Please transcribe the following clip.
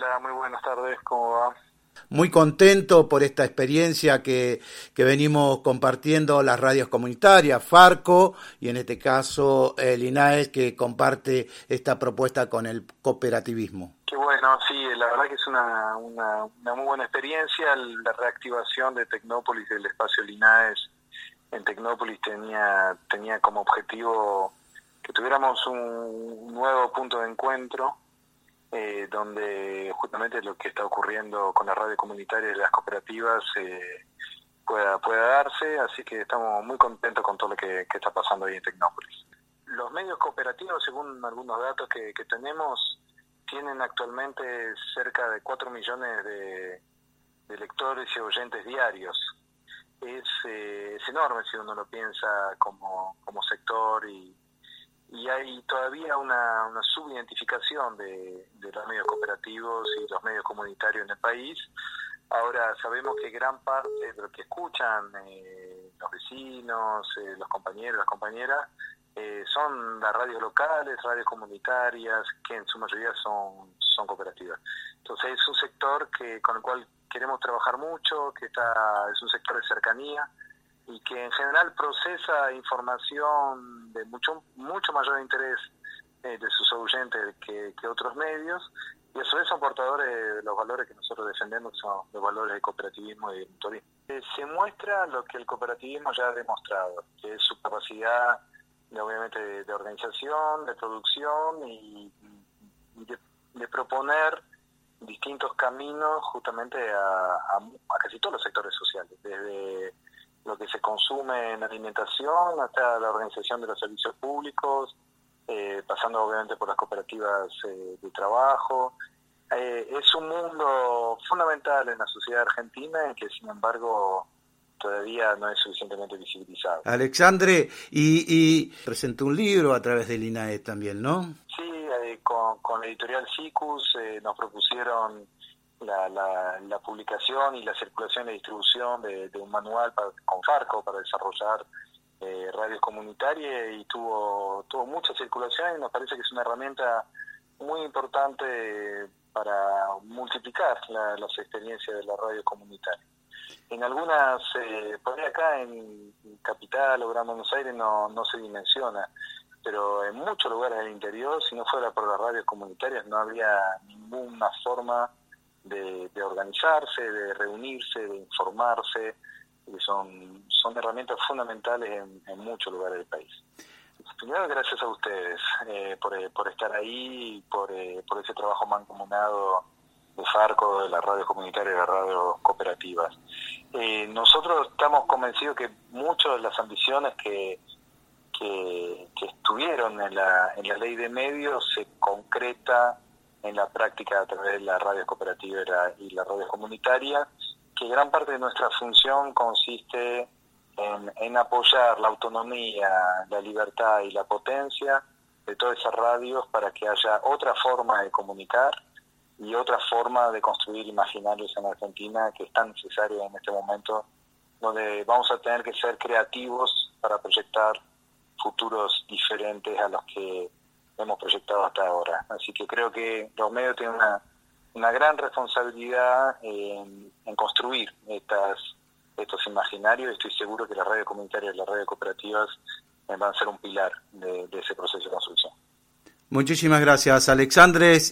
Hola, muy buenas tardes, ¿cómo va? Muy contento por esta experiencia que, que venimos compartiendo las radios comunitarias, Farco y en este caso el INAES que comparte esta propuesta con el cooperativismo. Qué bueno, sí, la verdad que es una, una, una muy buena experiencia. La reactivación de Tecnópolis, del espacio Linaes en Tecnópolis tenía, tenía como objetivo que tuviéramos un nuevo punto de encuentro eh, donde justamente lo que está ocurriendo con la radio comunitaria y las cooperativas eh, pueda, pueda darse, así que estamos muy contentos con todo lo que, está pasando ahí en Tecnópolis. Los medios cooperativos, según algunos datos que, tenemos, tienen actualmente cerca de 4 millones de, lectores y oyentes diarios. Es, eh, es enorme si uno lo piensa como, como sector y, y hay todavía una, una subidentificación de, los medios cooperativos y los medios comunitarios en el país. Ahora sabemos que gran parte de lo que escuchan eh, los vecinos, eh, los compañeros, las compañeras, eh, son las radios locales, radios comunitarias, que en su mayoría son, son cooperativas. Entonces es un sector que con el cual queremos trabajar mucho, que está es un sector de cercanía, y que en general procesa información de mucho mucho mayor interés eh, de sus oyentes que, otros medios y a su vez son portadores de los valores que nosotros defendemos, que son los valores del cooperativismo y del mutualismo. Eh, se muestra lo que el cooperativismo ya ha demostrado, que es su capacidad obviamente de, organización, de producción y, de, proponer distintos caminos justamente a casi todos los sectores sociales, desde lo que se consume en alimentación hasta la organización de los servicios públicos, eh, pasando obviamente por las cooperativas eh, de trabajo. Eh, es un mundo fundamental en la sociedad argentina en que sin embargo todavía no es suficientemente visibilizado. Alexandre, y, y presentó un libro a través del INAE también, ¿no? Sí, con, con la editorial SICUS nos propusieron la, la, publicación y la circulación y distribución de, un manual para, con Farco para desarrollar eh, radios comunitarias y tuvo, tuvo mucha circulación y nos parece que es una herramienta muy importante para multiplicar las experiencias de la radio comunitaria. En algunas, eh, por acá en Capital o Gran Buenos Aires no, se dimensiona, pero en muchos lugares del interior, si no fuera por las radios comunitarias, no había ninguna forma de, organizarse, de reunirse, de informarse, que son, son herramientas fundamentales en, muchos lugares del país. Primero, gracias a ustedes eh, por, por, estar ahí, por, eh, por ese trabajo mancomunado de Farco, de las radios comunitarias, de las radios cooperativas. Eh, nosotros estamos convencidos que muchas de las ambiciones que, que, que, estuvieron en la, en la ley de medios se concreta en la práctica a través de la radio cooperativa y la radio comunitaria, que gran parte de nuestra función consiste en, apoyar la autonomía, la libertad y la potencia de todas esas radios para que haya otra forma de comunicar y otra forma de construir imaginarios en Argentina que es tan necesaria en este momento, donde vamos a tener que ser creativos para proyectar futuros diferentes a los que hemos proyectado hasta ahora. Así que creo que los medios tienen una, gran responsabilidad en, construir estas, estos imaginarios estoy seguro que la radio comunitaria y las radio cooperativas van a ser un pilar de, de ese proceso de construcción. Muchísimas gracias, Alexandres.